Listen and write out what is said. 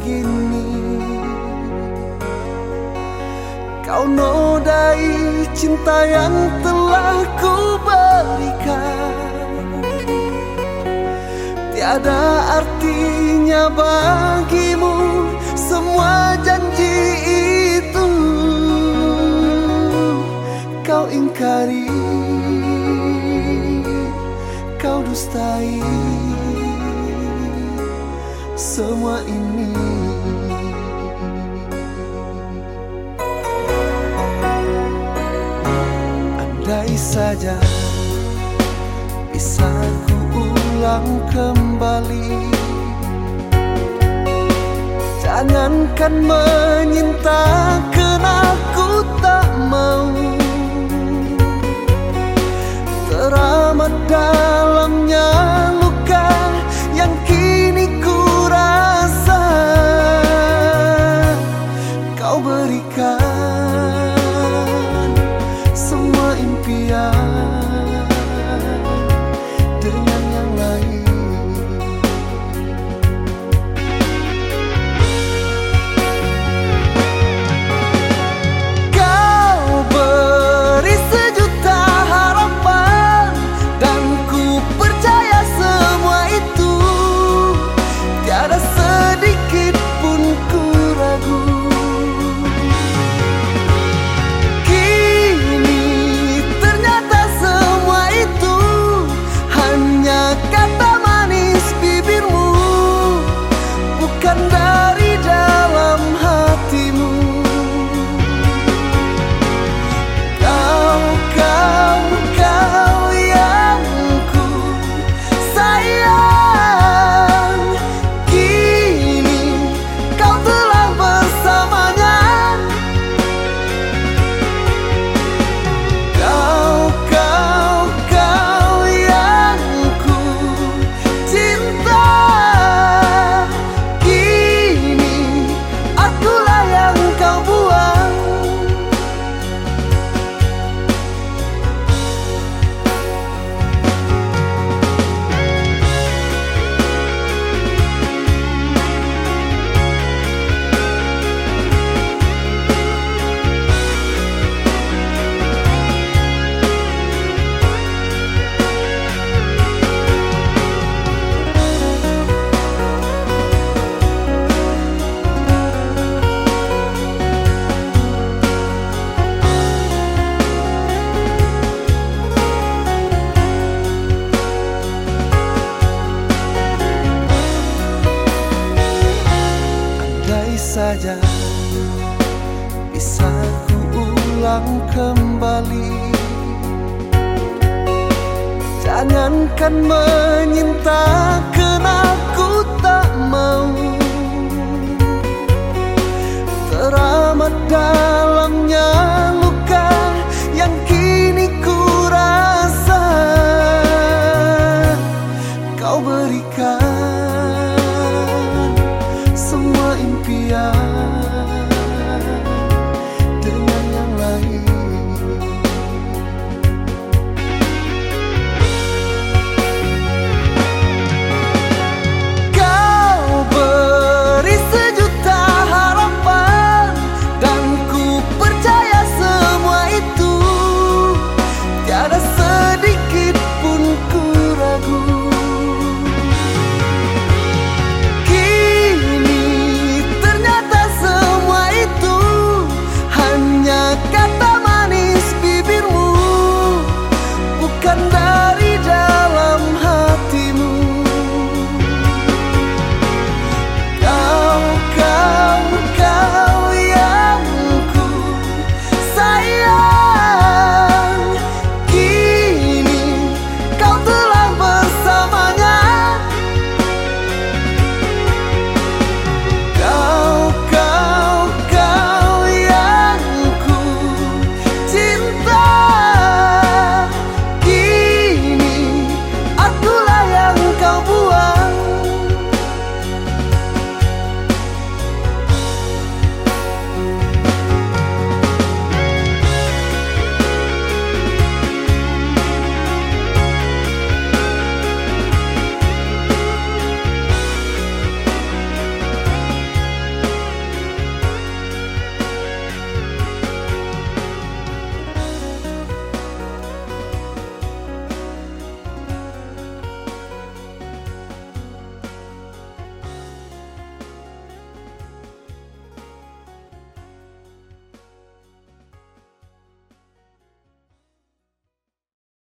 begini. Kau nodai cinta yang telah ku berikan. Tiada artinya bagimu semua janji itu. Kau ingkari Kau dustai semua ini. Saja. Bisa ku ulang kembali. Jangankan menyinta kena ku tak mau. Teramat dalamnya luka yang kini ku rasa. Kau berikan datang kembali. Jangankan menyinta kenal ku tak mau. Teramat dalamnya luka yang kini ku rasa. Kau berikan semua impian.